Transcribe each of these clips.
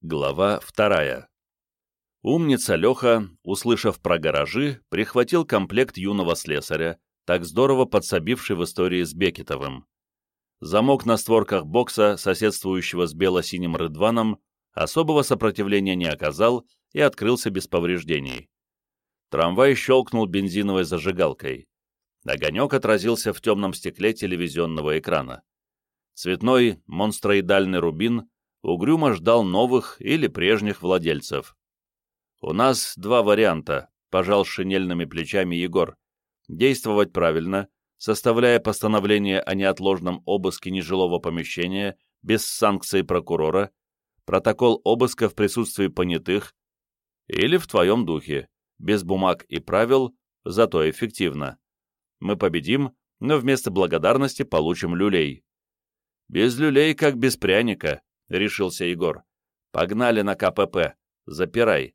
Глава вторая. Умница Леха, услышав про гаражи, прихватил комплект юного слесаря, так здорово подсобивший в истории с Бекетовым. Замок на створках бокса, соседствующего с бело-синим рыдваном, особого сопротивления не оказал и открылся без повреждений. Трамвай щелкнул бензиновой зажигалкой. Огонек отразился в темном стекле телевизионного экрана. Цветной монстроидальный рубин угрюмо ждал новых или прежних владельцев. «У нас два варианта», — пожал шинельными плечами Егор. «Действовать правильно, составляя постановление о неотложном обыске нежилого помещения без санкции прокурора, протокол обыска в присутствии понятых, или в твоем духе, без бумаг и правил, зато эффективно. Мы победим, но вместо благодарности получим люлей. Без люлей, как без пряника, — решился Егор. «Погнали на КПП. Запирай».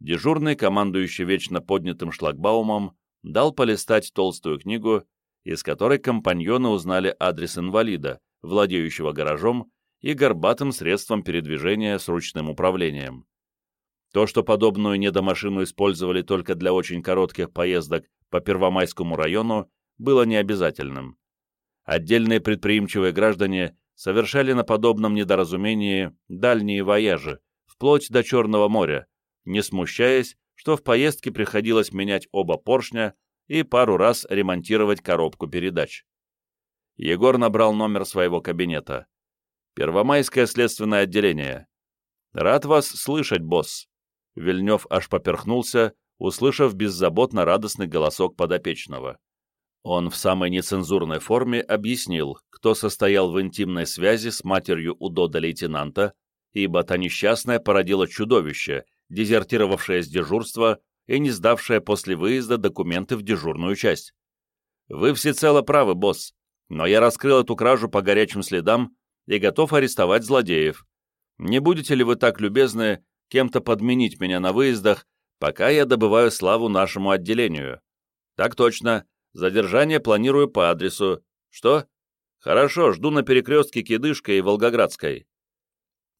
Дежурный, командующий вечно поднятым шлагбаумом, дал полистать толстую книгу, из которой компаньоны узнали адрес инвалида, владеющего гаражом и горбатым средством передвижения с ручным управлением. То, что подобную недомашину использовали только для очень коротких поездок по Первомайскому району, было необязательным. Отдельные предприимчивые граждане совершали на подобном недоразумении дальние вояжи, вплоть до Черного моря, не смущаясь, что в поездке приходилось менять оба поршня и пару раз ремонтировать коробку передач. Егор набрал номер своего кабинета. «Первомайское следственное отделение». «Рад вас слышать, босс». Вильнев аж поперхнулся, услышав беззаботно радостный голосок подопечного. Он в самой нецензурной форме объяснил, кто состоял в интимной связи с матерью удода-лейтенанта, ибо та несчастная породила чудовище, дезертировавшее с дежурства и не сдавшее после выезда документы в дежурную часть. «Вы всецело правы, босс, но я раскрыл эту кражу по горячим следам и готов арестовать злодеев. Не будете ли вы так любезны кем-то подменить меня на выездах, пока я добываю славу нашему отделению?» «Так точно», Задержание планирую по адресу. Что? Хорошо, жду на перекрестке Кидышка и Волгоградской.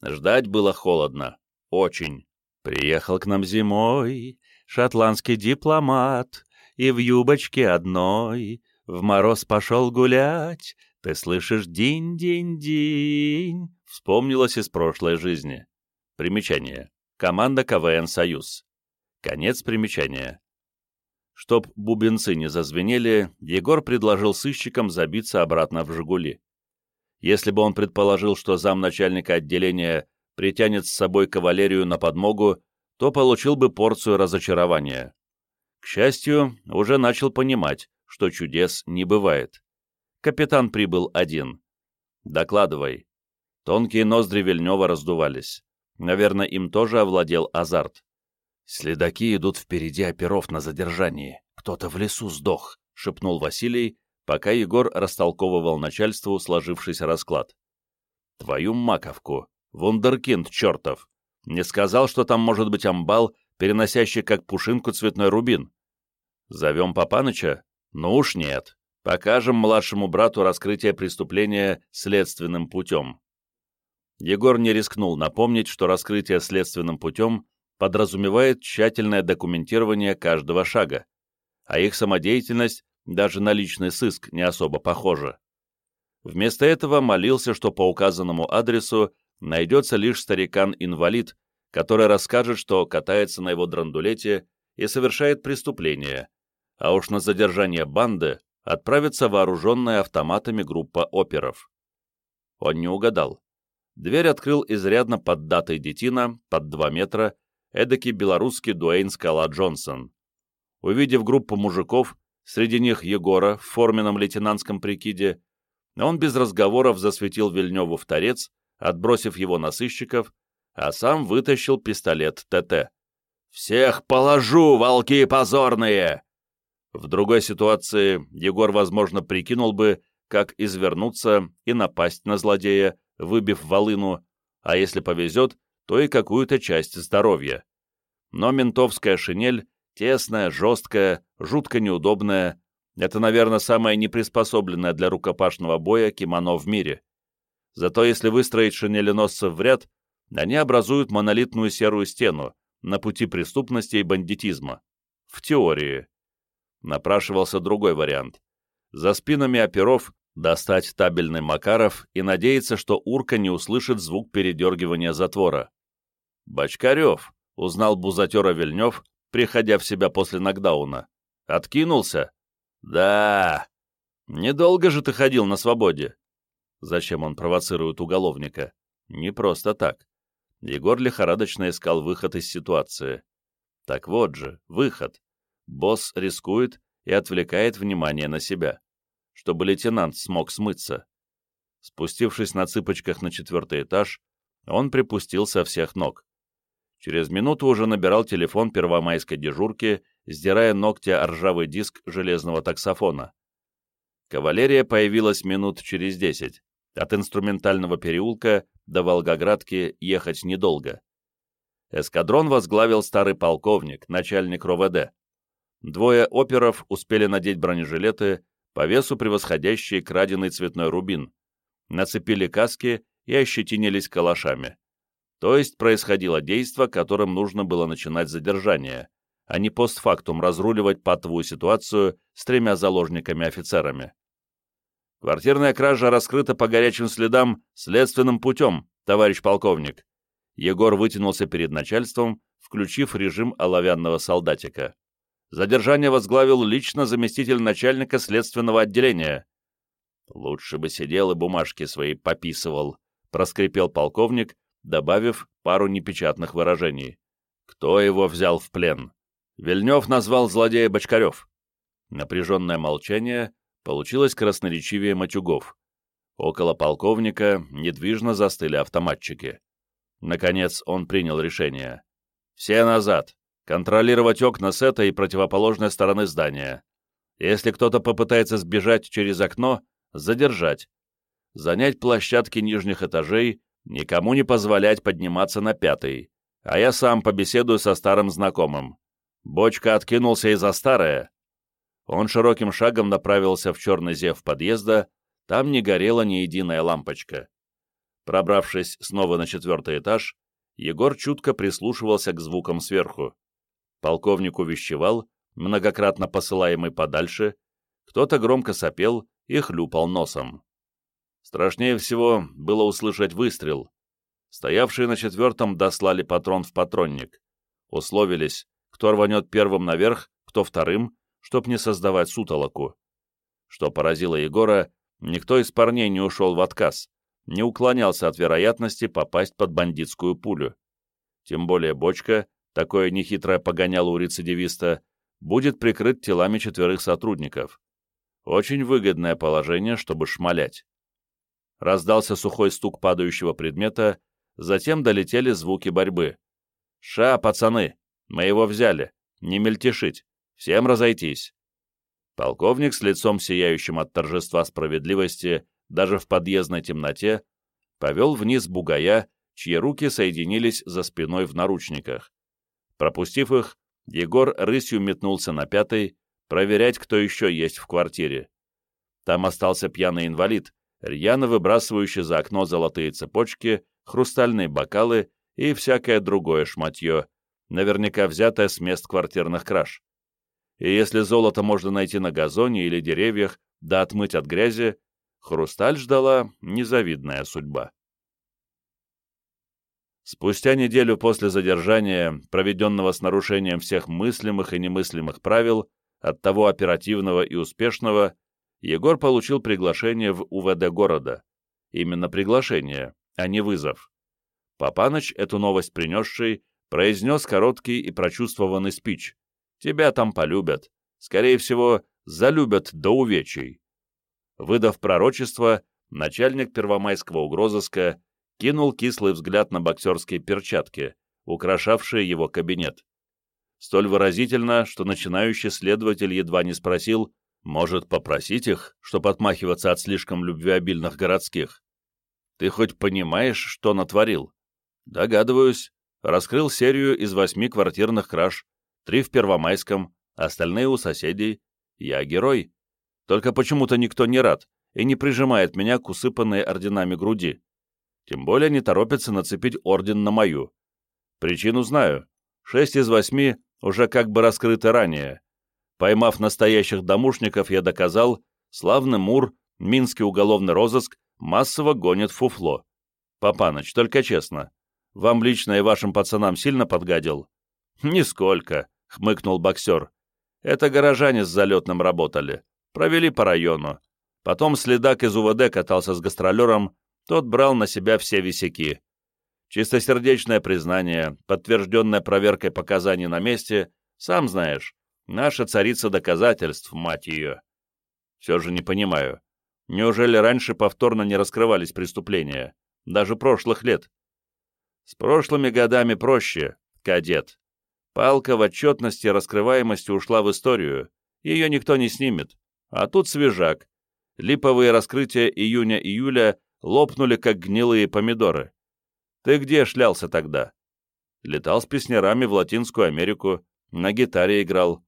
Ждать было холодно. Очень. Приехал к нам зимой шотландский дипломат, и в юбочке одной в мороз пошел гулять. Ты слышишь динь-динь-динь? Вспомнилось из прошлой жизни. Примечание. Команда КВН «Союз». Конец примечания. Чтоб бубенцы не зазвенели, Егор предложил сыщикам забиться обратно в «Жигули». Если бы он предположил, что замначальника отделения притянет с собой кавалерию на подмогу, то получил бы порцию разочарования. К счастью, уже начал понимать, что чудес не бывает. Капитан прибыл один. «Докладывай». Тонкие ноздри Вильнева раздувались. Наверное, им тоже овладел азарт. «Следаки идут впереди оперов на задержании. Кто-то в лесу сдох», — шепнул Василий, пока Егор растолковывал начальству сложившийся расклад. «Твою маковку! Вундеркинд чертов! Не сказал, что там может быть амбал, переносящий как пушинку цветной рубин. Зовем Папаныча? Ну уж нет. Покажем младшему брату раскрытие преступления следственным путем». Егор не рискнул напомнить, что раскрытие следственным путем подразумевает тщательное документирование каждого шага, а их самодеятельность даже на личный сыск не особо похожа. Вместо этого молился, что по указанному адресу найдется лишь старикан-инвалид, который расскажет, что катается на его драндулете и совершает преступление, а уж на задержание банды отправится вооруженная автоматами группа оперов. Он не угадал. Дверь открыл изрядно поддатый детина, под 2 метра, эдакий белорусский Дуэйн Скала Джонсон. Увидев группу мужиков, среди них Егора в форменном лейтенантском прикиде, он без разговоров засветил Вильневу в торец, отбросив его на сыщиков, а сам вытащил пистолет ТТ. «Всех положу, волки позорные!» В другой ситуации Егор, возможно, прикинул бы, как извернуться и напасть на злодея, выбив волыну, а если повезет, то и какую-то часть здоровья. Но ментовская шинель, тесная, жесткая, жутко неудобная, это, наверное, самое неприспособленное для рукопашного боя кимоно в мире. Зато если выстроить шинеленосцев в ряд, Они образуют монолитную серую стену на пути преступности и бандитизма. В теории. Напрашивался другой вариант. За спинами оперов достать табельный Макаров и надеяться, что урка не услышит звук передергивания затвора. «Бочкарев», — узнал бузатера Вильнев, приходя в себя после нокдауна. «Откинулся?» «Да». «Недолго же ты ходил на свободе». Зачем он провоцирует уголовника? Не просто так. Егор лихорадочно искал выход из ситуации. Так вот же, выход. Босс рискует и отвлекает внимание на себя, чтобы лейтенант смог смыться. Спустившись на цыпочках на четвертый этаж, он припустил со всех ног. Через минуту уже набирал телефон первомайской дежурки, сдирая ногти о ржавый диск железного таксофона. Кавалерия появилась минут через десять. От инструментального переулка до Волгоградки ехать недолго. Эскадрон возглавил старый полковник, начальник РОВД. Двое оперов успели надеть бронежилеты, по весу превосходящие краденый цветной рубин, нацепили каски и ощетинились калашами. То есть происходило действо, которым нужно было начинать задержание, а не постфактум разруливать патовую ситуацию с тремя заложниками-офицерами. Квартирная кража раскрыта по горячим следам следственным путем, товарищ полковник. Егор вытянулся перед начальством, включив режим оловянного солдатика. Задержание возглавил лично заместитель начальника следственного отделения. «Лучше бы сидел и бумажки свои пописывал», — проскрипел полковник, добавив пару непечатных выражений. Кто его взял в плен? Вильнев назвал злодея Бочкарев. Напряженное молчание получилось красноречивее матюгов. Около полковника недвижно застыли автоматчики. Наконец он принял решение. «Все назад! Контролировать окна с этой и противоположной стороны здания. Если кто-то попытается сбежать через окно, задержать. Занять площадки нижних этажей Никому не позволять подниматься на пятый, а я сам побеседую со старым знакомым. Бочка откинулся и за старое. Он широким шагом направился в черный зев подъезда, там не горела ни единая лампочка. Пробравшись снова на четвертый этаж, Егор чутко прислушивался к звукам сверху. Полковник увещевал, многократно посылаемый подальше, кто-то громко сопел и хлюпал носом. Страшнее всего было услышать выстрел. Стоявшие на четвертом дослали патрон в патронник. Условились, кто рванет первым наверх, кто вторым, чтоб не создавать сутолоку. Что поразило Егора, никто из парней не ушел в отказ, не уклонялся от вероятности попасть под бандитскую пулю. Тем более бочка, такое нехитрое погоняло у рецидивиста, будет прикрыт телами четверых сотрудников. Очень выгодное положение, чтобы шмалять. Раздался сухой стук падающего предмета, затем долетели звуки борьбы. «Ша, пацаны! Мы его взяли! Не мельтешить! Всем разойтись!» Полковник с лицом сияющим от торжества справедливости даже в подъездной темноте повел вниз бугая, чьи руки соединились за спиной в наручниках. Пропустив их, Егор рысью метнулся на пятый, проверять, кто еще есть в квартире. Там остался пьяный инвалид, рьяно выбрасывающий за окно золотые цепочки, хрустальные бокалы и всякое другое шматье, наверняка взятое с мест квартирных краж. И если золото можно найти на газоне или деревьях, да отмыть от грязи, хрусталь ждала незавидная судьба. Спустя неделю после задержания, проведенного с нарушением всех мыслимых и немыслимых правил, от того оперативного и успешного, Егор получил приглашение в УВД города. Именно приглашение, а не вызов. Папаныч, эту новость принесший, произнес короткий и прочувствованный спич. «Тебя там полюбят. Скорее всего, залюбят до увечий». Выдав пророчество, начальник первомайского угрозыска кинул кислый взгляд на боксерские перчатки, украшавшие его кабинет. Столь выразительно, что начинающий следователь едва не спросил, может, попросить их, чтоб отмахиваться от слишком любвеобильных городских? Ты хоть понимаешь, что натворил? Догадываюсь. Раскрыл серию из восьми квартирных краж, три в Первомайском, остальные у соседей. Я герой. Только почему-то никто не рад и не прижимает меня к усыпанной орденами груди. Тем более не торопится нацепить орден на мою. Причину знаю. Шесть из восьми уже как бы раскрыты ранее. Поймав настоящих домушников, я доказал, славный Мур, Минский уголовный розыск массово гонит фуфло. Папаныч, только честно, вам лично и вашим пацанам сильно подгадил? Нисколько, хмыкнул боксер. Это горожане с залетным работали. Провели по району. Потом следак из УВД катался с гастролером, тот брал на себя все висяки. Чистосердечное признание, подтвержденное проверкой показаний на месте, сам знаешь, наша царица доказательств, мать ее. Все же не понимаю, неужели раньше повторно не раскрывались преступления, даже прошлых лет? С прошлыми годами проще, кадет. Палка в отчетности и раскрываемости ушла в историю, ее никто не снимет. А тут свежак. Липовые раскрытия июня-июля лопнули, как гнилые помидоры. Ты где шлялся тогда? Летал с песнярами в Латинскую Америку, на гитаре играл.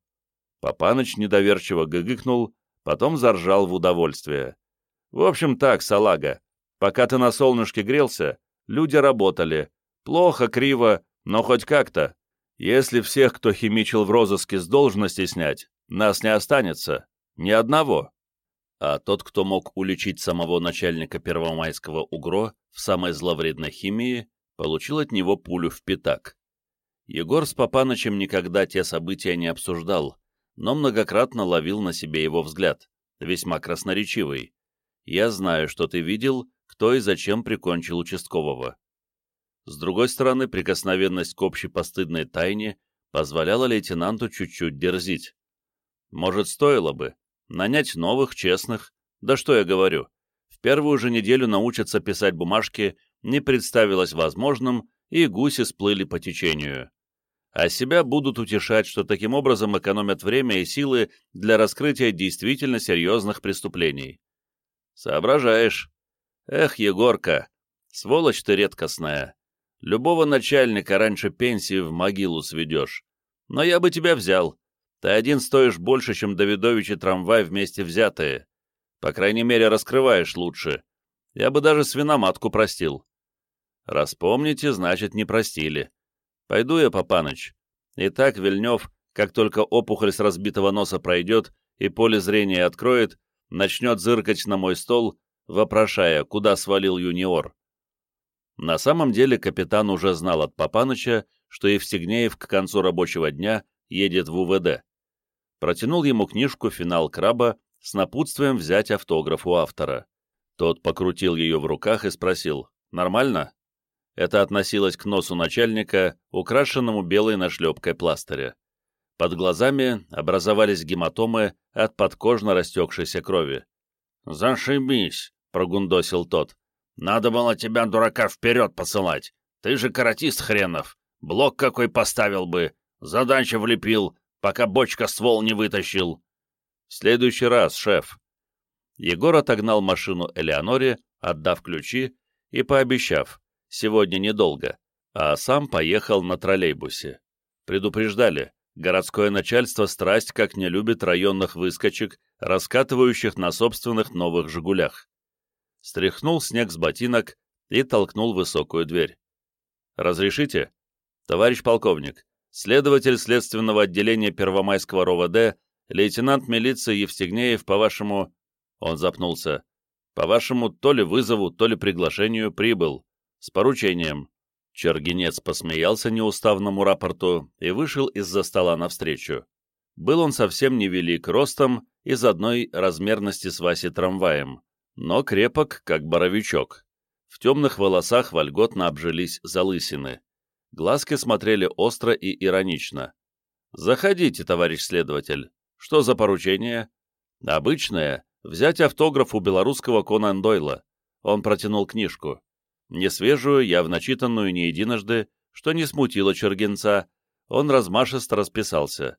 Папаныч недоверчиво гыгыкнул, потом заржал в удовольствие. В общем так, салага, пока ты на солнышке грелся, люди работали. Плохо, криво, но хоть как-то. Если всех, кто химичил в розыске, с должности снять, нас не останется. Ни одного. А тот, кто мог уличить самого начальника Первомайского УГРО в самой зловредной химии, получил от него пулю в пятак. Егор с Папанычем никогда те события не обсуждал, но многократно ловил на себе его взгляд, весьма красноречивый. «Я знаю, что ты видел, кто и зачем прикончил участкового». С другой стороны, прикосновенность к общепостыдной тайне позволяла лейтенанту чуть-чуть дерзить. Может, стоило бы нанять новых, честных, да что я говорю, первую же неделю научатся писать бумажки не представилось возможным, и гуси сплыли по течению. А себя будут утешать, что таким образом экономят время и силы для раскрытия действительно серьезных преступлений. Соображаешь. Эх, Егорка, сволочь ты редкостная. Любого начальника раньше пенсии в могилу сведешь. Но я бы тебя взял. Ты один стоишь больше, чем Давидович и трамвай вместе взятые. По крайней мере, раскрываешь лучше. Я бы даже свиноматку простил. Распомните, значит, не простили. Пойду я, Папаныч. Итак, Вильнев, как только опухоль с разбитого носа пройдет и поле зрения откроет, начнет зыркать на мой стол, вопрошая, куда свалил юниор. На самом деле капитан уже знал от Папаныча, что Евстигнеев к концу рабочего дня едет в УВД. Протянул ему книжку «Финал краба» с напутствием взять автограф у автора. Тот покрутил ее в руках и спросил «Нормально?» Это относилось к носу начальника, украшенному белой нашлепкой пластыря. Под глазами образовались гематомы от подкожно растекшейся крови. «Зашибись!» — прогундосил тот. «Надо было тебя, дурака, вперед посылать! Ты же каратист хренов! Блок какой поставил бы! Задача влепил, пока бочка ствол не вытащил!» «В следующий раз, шеф». Егор отогнал машину Элеоноре, отдав ключи и пообещав, сегодня недолго, а сам поехал на троллейбусе. Предупреждали, городское начальство страсть как не любит районных выскочек, раскатывающих на собственных новых «Жигулях». Стряхнул снег с ботинок и толкнул высокую дверь. «Разрешите?» «Товарищ полковник, следователь следственного отделения Первомайского РОВД лейтенант милиции Евстигнеев, по-вашему...» Он запнулся. «По-вашему, то ли вызову, то ли приглашению прибыл. С поручением». Чергенец посмеялся неуставному рапорту и вышел из-за стола навстречу. Был он совсем невелик ростом из одной размерности с Васи трамваем, но крепок, как боровичок. В темных волосах вольготно обжились залысины. Глазки смотрели остро и иронично. «Заходите, товарищ следователь. Что за поручение? Обычное. Взять автограф у белорусского Конан Дойла. Он протянул книжку. Не свежую, явно читанную не единожды, что не смутило Чергенца. Он размашисто расписался.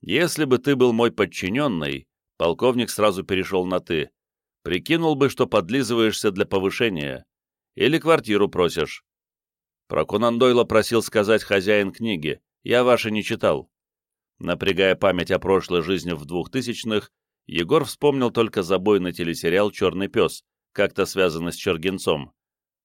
«Если бы ты был мой подчиненный», полковник сразу перешел на «ты», прикинул бы, что подлизываешься для повышения. Или квартиру просишь. Про Конан Дойла просил сказать хозяин книги. Я ваши не читал. Напрягая память о прошлой жизни в двухтысячных, Егор вспомнил только забойный телесериал «Черный пес», как-то связанный с Чергенцом.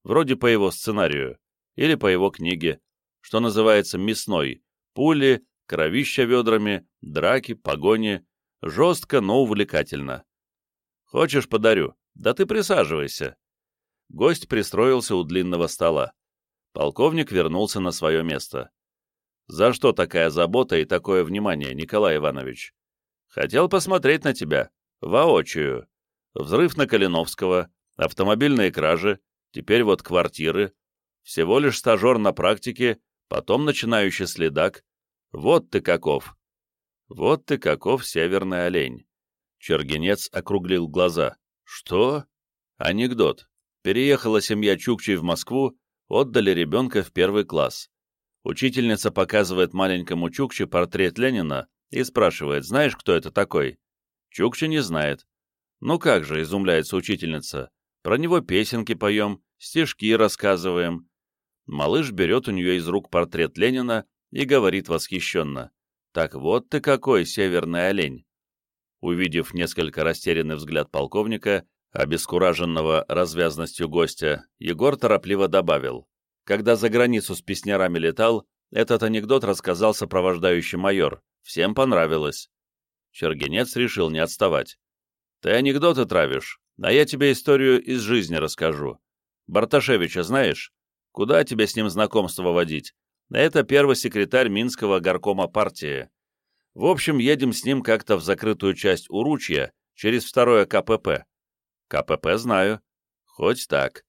вроде по его сценарию, или по его книге, что называется «Мясной», пули, кровища ведрами, драки, погони, жестко, но увлекательно. Хочешь, подарю? Да ты присаживайся. Гость пристроился у длинного стола. Полковник вернулся на свое место. «За что такая забота и такое внимание, Николай Иванович?» «Хотел посмотреть на тебя. Воочию. Взрыв на Калиновского, автомобильные кражи, теперь вот квартиры. Всего лишь стажер на практике, потом начинающий следак. Вот ты каков!» «Вот ты каков, северный олень!» Чергенец округлил глаза. «Что?» «Анекдот. Переехала семья Чукчей в Москву, отдали ребенка в первый класс. Учительница показывает маленькому Чукче портрет Ленина и спрашивает, знаешь, кто это такой? Чукче не знает. Ну как же, изумляется учительница, про него песенки поем, стишки рассказываем. Малыш берет у нее из рук портрет Ленина и говорит восхищенно, «Так вот ты какой, северный олень!» Увидев несколько растерянный взгляд полковника, обескураженного развязностью гостя, Егор торопливо добавил, когда за границу с песнярами летал, этот анекдот рассказал сопровождающий майор. Всем понравилось. Чергенец решил не отставать. «Ты анекдоты травишь, а я тебе историю из жизни расскажу. Барташевича знаешь? Куда тебе с ним знакомство водить? Это первый секретарь Минского горкома партии. В общем, едем с ним как-то в закрытую часть Уручья, через второе КПП. КПП знаю. Хоть так.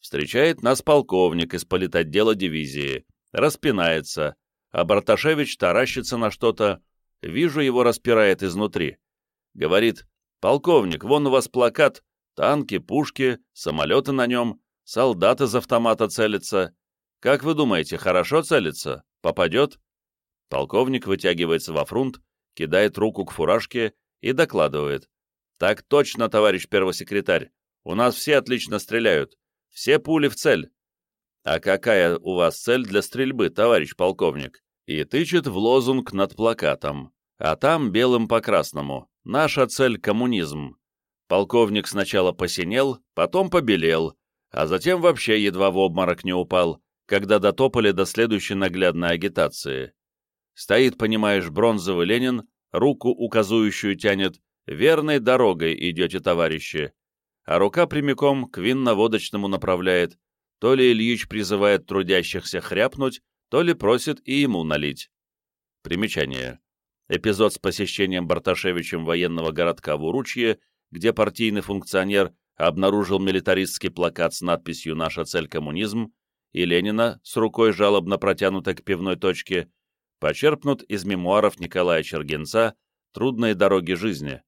Встречает нас полковник из политотдела дивизии, распинается, а Барташевич таращится на что-то, вижу, его распирает изнутри. Говорит, полковник, вон у вас плакат, танки, пушки, самолеты на нем, солдаты из автомата целятся. Как вы думаете, хорошо целится? Попадет? Полковник вытягивается во фрунт, кидает руку к фуражке и докладывает. «Так точно, товарищ первый секретарь. У нас все отлично стреляют. Все пули в цель. А какая у вас цель для стрельбы, товарищ полковник? И тычет в лозунг над плакатом. А там белым по красному. Наша цель — коммунизм. Полковник сначала посинел, потом побелел, а затем вообще едва в обморок не упал, когда дотопали до следующей наглядной агитации. Стоит, понимаешь, бронзовый Ленин, руку указующую тянет, верной дорогой идете, товарищи а рука прямиком к винно-водочному направляет, то ли Ильич призывает трудящихся хряпнуть, то ли просит и ему налить. Примечание. Эпизод с посещением Барташевичем военного городка в Уручье, где партийный функционер обнаружил милитаристский плакат с надписью «Наша цель – коммунизм» и Ленина с рукой жалобно протянутой к пивной точке, почерпнут из мемуаров Николая Чергенца «Трудные дороги жизни».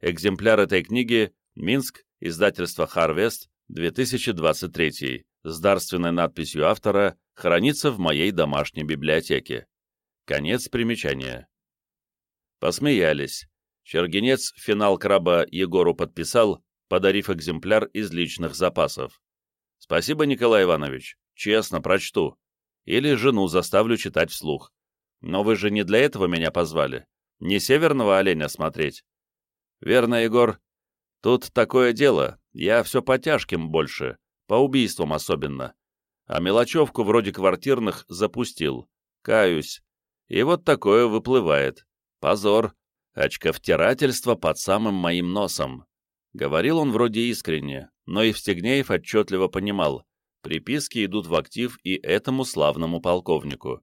Экземпляр этой книги Минск, издательство «Харвест», 2023, с дарственной надписью автора «Хранится в моей домашней библиотеке». Конец примечания. Посмеялись. Чергенец финал краба Егору подписал, подарив экземпляр из личных запасов. Спасибо, Николай Иванович. Честно прочту. Или жену заставлю читать вслух. Но вы же не для этого меня позвали. Не северного оленя смотреть. Верно, Егор, Тут такое дело, я все по тяжким больше, по убийствам особенно. А мелочевку вроде квартирных запустил. Каюсь. И вот такое выплывает. Позор. Очковтирательство под самым моим носом. Говорил он вроде искренне, но и Евстигнеев отчетливо понимал. Приписки идут в актив и этому славному полковнику.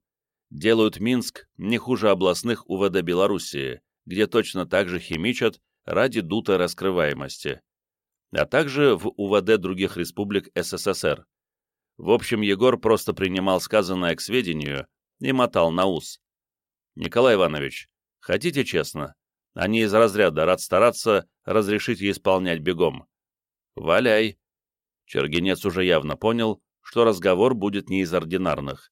Делают Минск не хуже областных УВД Белоруссии, где точно так же химичат ради дутой раскрываемости, а также в УВД других республик СССР. В общем, Егор просто принимал сказанное к сведению и мотал на ус. «Николай Иванович, хотите честно? Они из разряда рад стараться, разрешите исполнять бегом». «Валяй!» Чергенец уже явно понял, что разговор будет не из ординарных.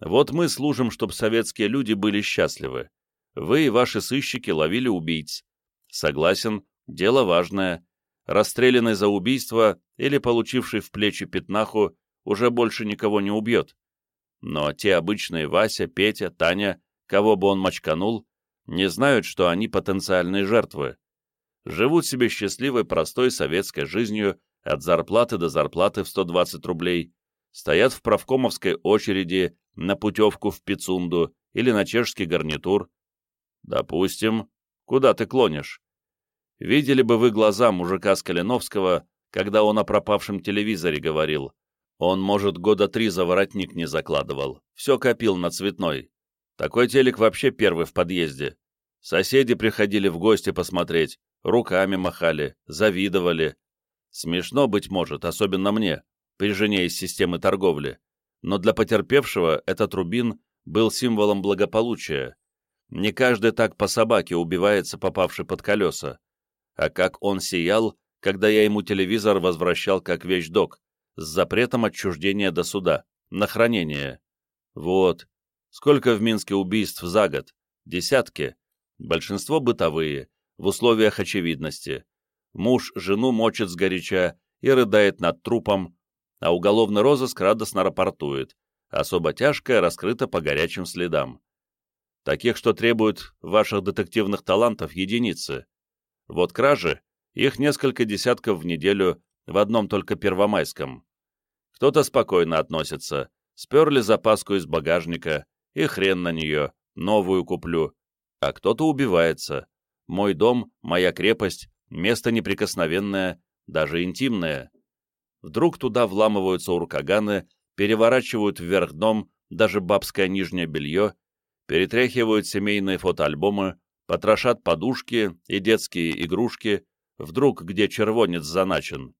«Вот мы служим, чтобы советские люди были счастливы. Вы и ваши сыщики ловили убийц, Согласен, дело важное. Расстрелянный за убийство или получивший в плечи пятнаху уже больше никого не убьет. Но те обычные Вася, Петя, Таня, кого бы он мочканул, не знают, что они потенциальные жертвы. Живут себе счастливой, простой советской жизнью, от зарплаты до зарплаты в 120 рублей, стоят в правкомовской очереди на путевку в Пицунду или на чешский гарнитур. Допустим, куда ты клонишь? Видели бы вы глаза мужика Скалиновского, когда он о пропавшем телевизоре говорил. Он, может, года три за воротник не закладывал, все копил на цветной. Такой телек вообще первый в подъезде. Соседи приходили в гости посмотреть, руками махали, завидовали. Смешно, быть может, особенно мне, при жене из системы торговли, но для потерпевшего этот рубин был символом благополучия. Не каждый так по собаке убивается, попавший под колеса. А как он сиял, когда я ему телевизор возвращал как вещдок, с запретом отчуждения до суда, на хранение. Вот. Сколько в Минске убийств за год? Десятки. Большинство бытовые, в условиях очевидности. Муж жену мочит сгоряча и рыдает над трупом, а уголовный розыск радостно рапортует. Особо тяжкое раскрыто по горячим следам. Таких, что требуют ваших детективных талантов, единицы. Вот кражи, их несколько десятков в неделю в одном только Первомайском. Кто-то спокойно относится, сперли запаску из багажника, и хрен на нее, новую куплю. А кто-то убивается. Мой дом, моя крепость, место неприкосновенное, даже интимное. Вдруг туда вламываются уркаганы, переворачивают вверх дном даже бабское нижнее белье, перетряхивают семейные фотоальбомы, потрошат подушки и детские игрушки, вдруг где червонец заначен.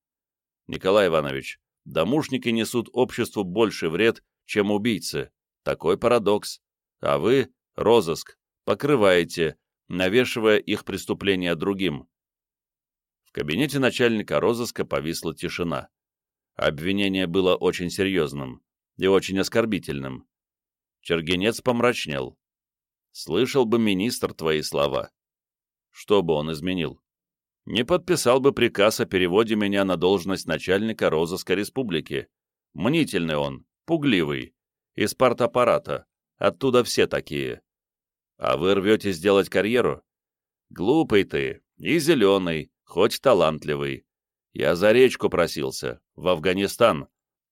Николай Иванович, домушники несут обществу больше вред, чем убийцы. Такой парадокс. А вы, розыск, покрываете, навешивая их преступления другим. В кабинете начальника розыска повисла тишина. Обвинение было очень серьезным и очень оскорбительным. Чергенец помрачнел. Слышал бы министр твои слова. Что бы он изменил? Не подписал бы приказ о переводе меня на должность начальника розыска республики. Мнительный он, пугливый, из партаппарата, оттуда все такие. А вы рвете сделать карьеру? Глупый ты, и зеленый, хоть талантливый. Я за речку просился, в Афганистан,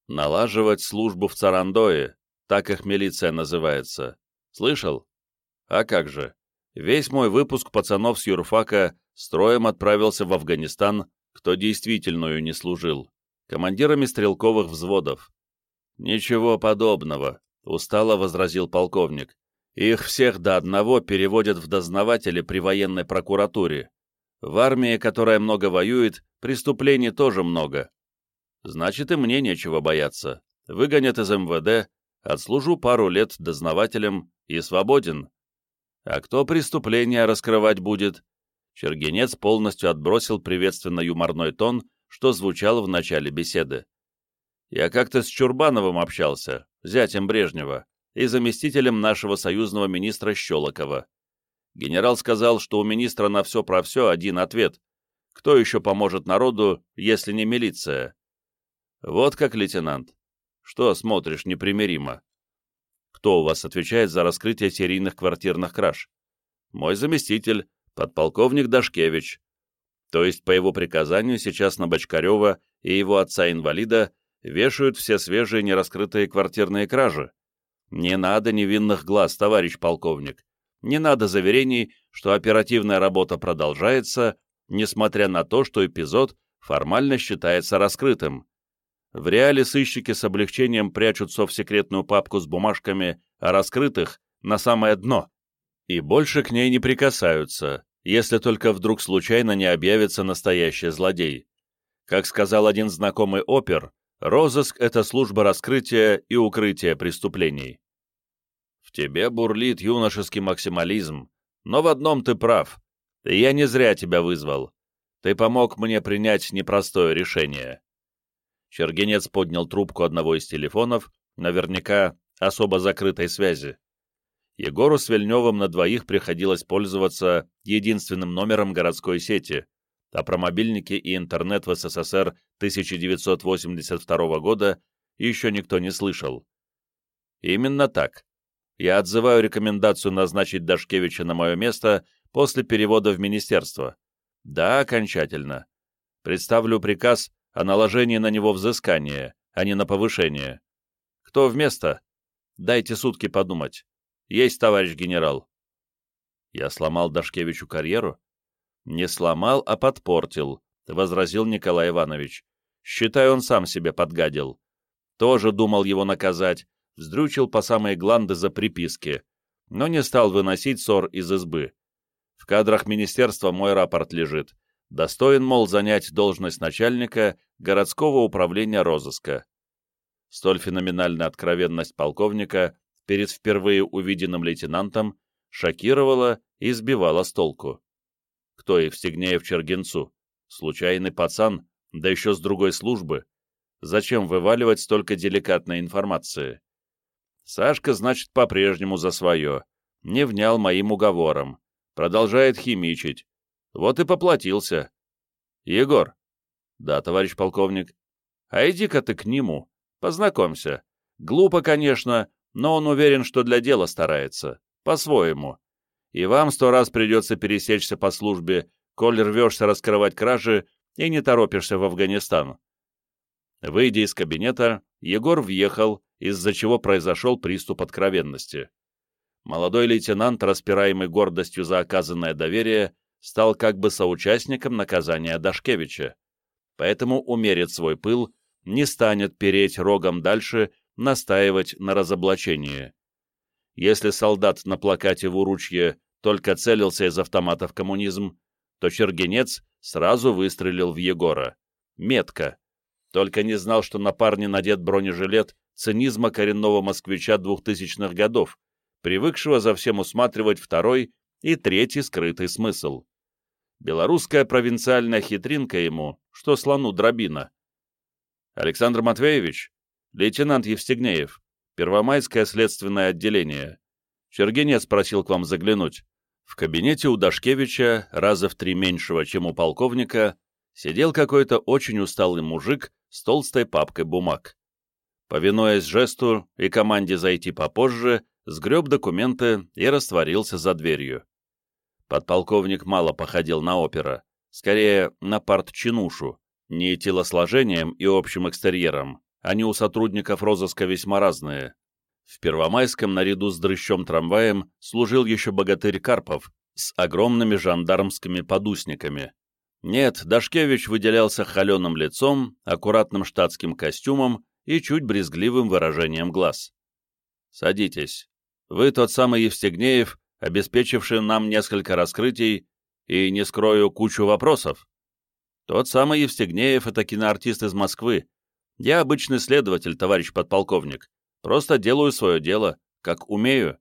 налаживать службу в Царандое, так их милиция называется. Слышал? А как же? Весь мой выпуск пацанов с юрфака строем отправился в Афганистан, кто действительную не служил, командирами стрелковых взводов. «Ничего подобного», — устало возразил полковник. «Их всех до одного переводят в дознаватели при военной прокуратуре. В армии, которая много воюет, преступлений тоже много. Значит, и мне нечего бояться. Выгонят из МВД, отслужу пару лет дознавателем и свободен. А кто преступления раскрывать будет? Чергенец полностью отбросил приветственно-юморной тон, что звучал в начале беседы. Я как-то с Чурбановым общался, зятем Брежнева, и заместителем нашего союзного министра Щелокова. Генерал сказал, что у министра на все про все один ответ. Кто еще поможет народу, если не милиция? Вот как, лейтенант. Что смотришь непримиримо? Кто у вас отвечает за раскрытие серийных квартирных краж? Мой заместитель, подполковник Дашкевич. То есть по его приказанию сейчас на Бочкарева и его отца-инвалида вешают все свежие нераскрытые квартирные кражи. Не надо невинных глаз, товарищ полковник. Не надо заверений, что оперативная работа продолжается, несмотря на то, что эпизод формально считается раскрытым. В реале сыщики с облегчением прячутся в секретную папку с бумажками о раскрытых на самое дно и больше к ней не прикасаются, если только вдруг случайно не объявится настоящий злодей. Как сказал один знакомый опер, Розыск — это служба раскрытия и укрытия преступлений. В тебе бурлит юношеский максимализм, но в одном ты прав. Я не зря тебя вызвал. Ты помог мне принять непростое решение. Чергенец поднял трубку одного из телефонов, наверняка особо закрытой связи. Егору с Вильневым на двоих приходилось пользоваться единственным номером городской сети, а про мобильники и интернет в СССР 1982 года еще никто не слышал. Именно так. Я отзываю рекомендацию назначить Дашкевича на мое место после перевода в министерство. Да, окончательно. Представлю приказ о наложении на него взыскания, а не на повышение. Кто вместо? Дайте сутки подумать. Есть, товарищ генерал. Я сломал Дашкевичу карьеру? Не сломал, а подпортил, возразил Николай Иванович. Считай, он сам себе подгадил. Тоже думал его наказать, вздрючил по самые гланды за приписки, но не стал выносить ссор из избы. В кадрах министерства мой рапорт лежит. Достоин, мол, занять должность начальника городского управления розыска. Столь феноменальная откровенность полковника перед впервые увиденным лейтенантом шокировала и сбивала с толку. Кто Евстигнеев Чергенцу? Случайный пацан, да еще с другой службы. Зачем вываливать столько деликатной информации? Сашка, значит, по-прежнему за свое. Не внял моим уговорам. Продолжает химичить. Вот и поплатился. Егор. Да, товарищ полковник. А иди-ка ты к нему. Познакомься. Глупо, конечно, но он уверен, что для дела старается. По-своему. И вам сто раз придется пересечься по службе, коль рвешься раскрывать кражи и не торопишься в Афганистан. Выйдя из кабинета, Егор въехал, из-за чего произошел приступ откровенности. Молодой лейтенант, распираемый гордостью за оказанное доверие, стал как бы соучастником наказания Дашкевича. Поэтому умерит свой пыл, не станет переть рогом дальше, настаивать на разоблачении. Если солдат на плакате в Уручье только целился из автомата в коммунизм, то Чергенец сразу выстрелил в Егора. Метко. Только не знал, что на парне надет бронежилет цинизма коренного москвича двухтысячных годов, привыкшего за всем усматривать второй и третий скрытый смысл. Белорусская провинциальная хитринка ему, что слону дробина. Александр Матвеевич, лейтенант Евстигнеев, Первомайское следственное отделение. Чергенец просил к вам заглянуть. В кабинете у Дашкевича, раза в три меньшего, чем у полковника, сидел какой-то очень усталый мужик с толстой папкой бумаг. Повинуясь жесту и команде зайти попозже, сгреб документы и растворился за дверью. Подполковник мало походил на опера, скорее на партчинушу, не телосложением и общим экстерьером, они у сотрудников розыска весьма разные. В Первомайском наряду с дрыщом трамваем служил еще богатырь Карпов с огромными жандармскими подусниками. Нет, Дашкевич выделялся холеным лицом, аккуратным штатским костюмом и чуть брезгливым выражением глаз. «Садитесь. Вы тот самый Евстигнеев, обеспечивший нам несколько раскрытий и, не скрою, кучу вопросов. Тот самый Евстигнеев — это киноартист из Москвы. Я обычный следователь, товарищ подполковник. Просто делаю свое дело, как умею».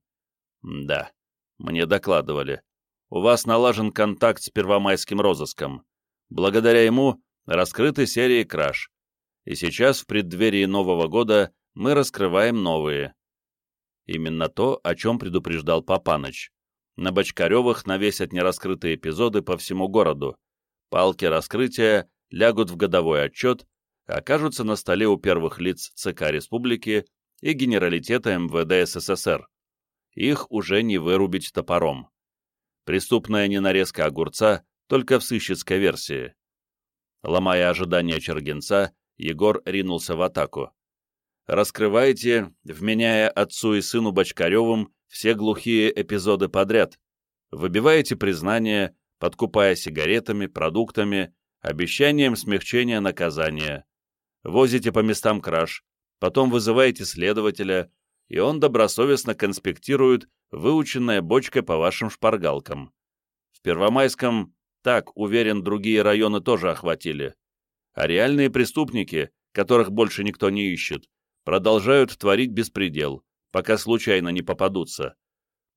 «Да, мне докладывали. У вас налажен контакт с первомайским розыском. Благодаря ему раскрыты серии краж. И сейчас, в преддверии Нового года, мы раскрываем новые. Именно то, о чем предупреждал Папаныч. На Бочкаревых навесят нераскрытые эпизоды по всему городу. Палки раскрытия лягут в годовой отчет, окажутся на столе у первых лиц ЦК Республики и Генералитета МВД СССР. Их уже не вырубить топором. Преступная ненарезка огурца только в сыщицкой версии. Ломая ожидания Чергенца, Егор ринулся в атаку. «Раскрывайте, вменяя отцу и сыну Бочкаревым все глухие эпизоды подряд. Выбиваете признание, подкупая сигаретами, продуктами, обещанием смягчения наказания. Возите по местам краж, потом вызываете следователя, и он добросовестно конспектирует выученная бочка по вашим шпаргалкам. В Первомайском, так, уверен, другие районы тоже охватили. А реальные преступники, которых больше никто не ищет, продолжают творить беспредел, пока случайно не попадутся.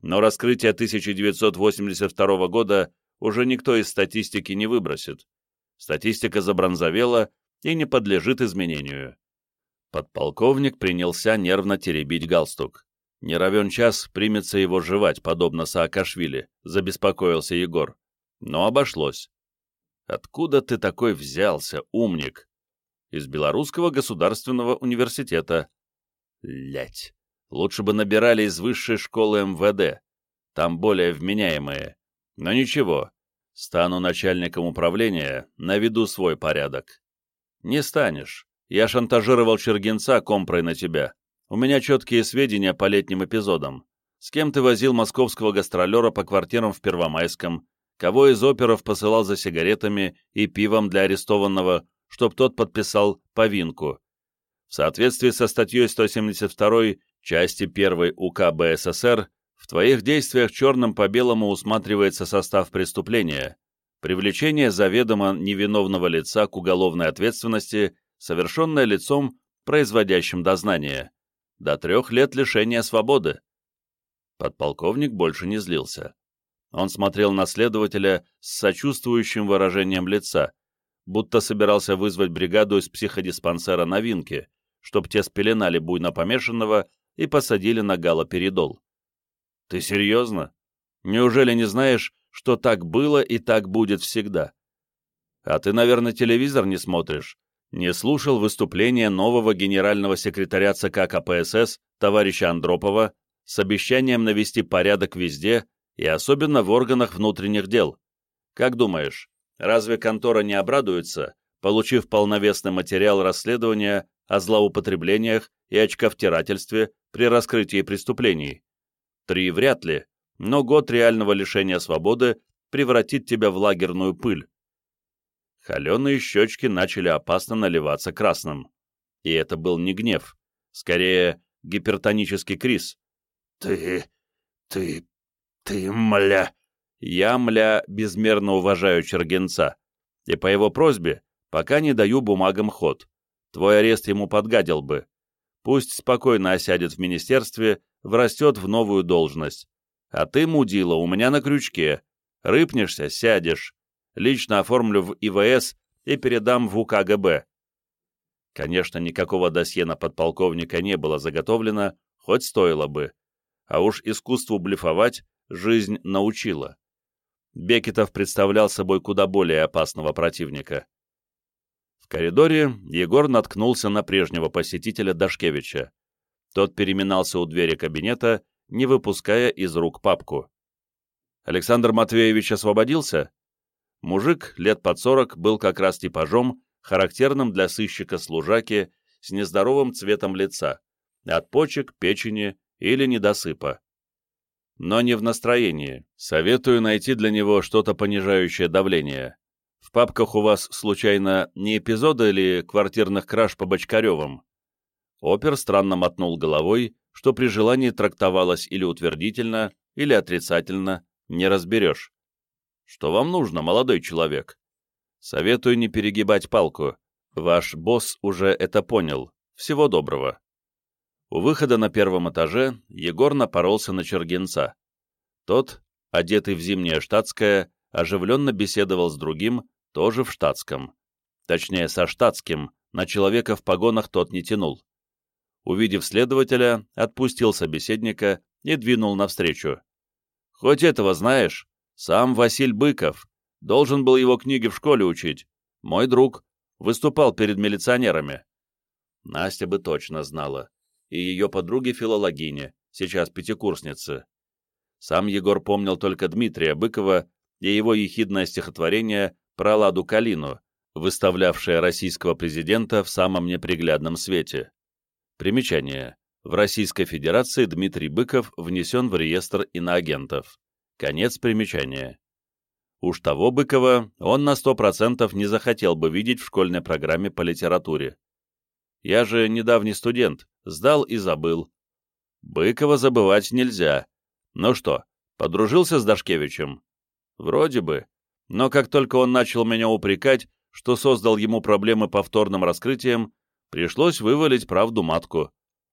Но раскрытие 1982 года уже никто из статистики не выбросит. Статистика забронзовела и не подлежит изменению. Подполковник принялся нервно теребить галстук. Не равен час примется его жевать, подобно Саакашвили, забеспокоился Егор. Но обошлось. Откуда ты такой взялся, умник? Из Белорусского государственного университета. Лять. Лучше бы набирали из высшей школы МВД. Там более вменяемые. Но ничего. Стану начальником управления, наведу свой порядок. Не станешь. Я шантажировал Чергенца компрой на тебя. У меня четкие сведения по летним эпизодам. С кем ты возил московского гастролера по квартирам в Первомайском, кого из оперов посылал за сигаретами и пивом для арестованного, чтоб тот подписал повинку. В соответствии со статьей 172 части 1 УК БССР, в твоих действиях черным по белому усматривается состав преступления, привлечение заведомо невиновного лица к уголовной ответственности, совершенное лицом, производящим дознание, до трех лет лишения свободы. Подполковник больше не злился. Он смотрел на следователя с сочувствующим выражением лица, будто собирался вызвать бригаду из психодиспансера новинки, чтоб те спеленали буйно помешанного и посадили на галоперидол. «Ты серьезно? Неужели не знаешь, что так было и так будет всегда. А ты, наверное, телевизор не смотришь, не слушал выступления нового генерального секретаря ЦК КПСС товарища Андропова с обещанием навести порядок везде и особенно в органах внутренних дел. Как думаешь, разве контора не обрадуется, получив полновесный материал расследования о злоупотреблениях и очковтирательстве при раскрытии преступлений? Три вряд ли, но год реального лишения свободы превратит тебя в лагерную пыль. Холеные щечки начали опасно наливаться красным. И это был не гнев, скорее гипертонический криз. «Ты... ты... ты, мля...» Я, мля, безмерно уважаю Чергенца, и по его просьбе пока не даю бумагам ход. Твой арест ему подгадил бы. Пусть спокойно осядет в министерстве, врастет в новую должность. А ты, мудила, у меня на крючке. Рыпнешься — сядешь. Лично оформлю в ИВС и передам в УКГБ. Конечно, никакого досье на подполковника не было заготовлено, хоть стоило бы. А уж искусству блефовать жизнь научила. Бекетов представлял собой куда более опасного противника. В коридоре Егор наткнулся на прежнего посетителя Дашкевича. Тот переминался у двери кабинета не выпуская из рук папку. Александр Матвеевич освободился? Мужик, лет под сорок, был как раз типажом, характерным для сыщика-служаки, с нездоровым цветом лица, от почек, печени или недосыпа. Но не в настроении. Советую найти для него что-то понижающее давление. В папках у вас, случайно, не эпизоды или квартирных краж по Бочкаревым? Опер странно мотнул головой, что при желании трактовалось или утвердительно, или отрицательно, не разберешь. Что вам нужно, молодой человек? Советую не перегибать палку. Ваш босс уже это понял. Всего доброго. У выхода на первом этаже Егор напоролся на Чергенца. Тот, одетый в зимнее штатское, оживленно беседовал с другим, тоже в штатском. Точнее, со штатским, на человека в погонах тот не тянул увидев следователя, отпустил собеседника и двинул навстречу. «Хоть этого знаешь, сам Василь Быков, должен был его книги в школе учить. Мой друг, выступал перед милиционерами». Настя бы точно знала. И ее подруги филологини, сейчас пятикурсницы. Сам Егор помнил только Дмитрия Быкова и его ехидное стихотворение про Ладу Калину, выставлявшее российского президента в самом неприглядном свете. Примечание. В Российской Федерации Дмитрий Быков внесен в реестр иноагентов. Конец примечания. Уж того Быкова он на сто процентов не захотел бы видеть в школьной программе по литературе. Я же недавний студент, сдал и забыл. Быкова забывать нельзя. Ну что, подружился с Дашкевичем? Вроде бы. Но как только он начал меня упрекать, что создал ему проблемы повторным раскрытием, Пришлось вывалить правду матку.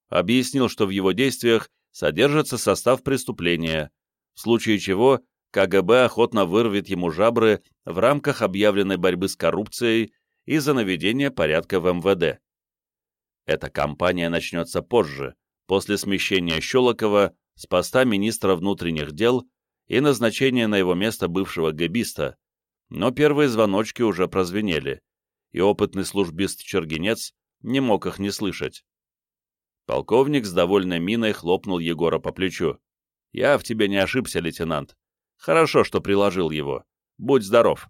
Объяснил, что в его действиях содержится состав преступления, в случае чего КГБ охотно вырвет ему жабры в рамках объявленной борьбы с коррупцией и за наведение порядка в МВД. Эта кампания начнется позже, после смещения Щелокова с поста министра внутренних дел и назначения на его место бывшего гэбиста, но первые звоночки уже прозвенели, и опытный службист Чергенец не мог их не слышать. Полковник с довольной миной хлопнул Егора по плечу. «Я в тебе не ошибся, лейтенант. Хорошо, что приложил его. Будь здоров».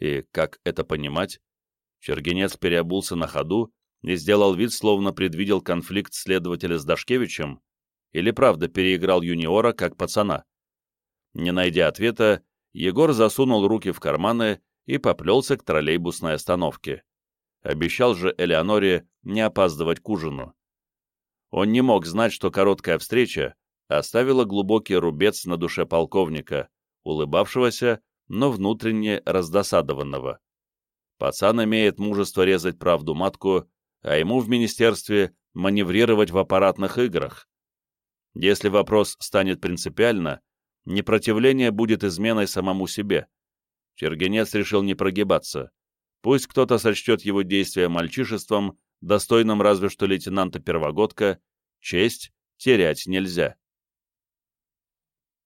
И как это понимать? Чергенец переобулся на ходу и сделал вид, словно предвидел конфликт следователя с Дашкевичем, или правда переиграл юниора как пацана. Не найдя ответа, Егор засунул руки в карманы и поплелся к троллейбусной остановке. Обещал же Элеоноре не опаздывать к ужину. Он не мог знать, что короткая встреча оставила глубокий рубец на душе полковника, улыбавшегося, но внутренне раздосадованного. Пацан имеет мужество резать правду матку, а ему в министерстве маневрировать в аппаратных играх. Если вопрос станет принципиально, непротивление будет изменой самому себе. Чергенец решил не прогибаться. Пусть кто-то сочтет его действия мальчишеством, достойным разве что лейтенанта Первогодка, честь терять нельзя.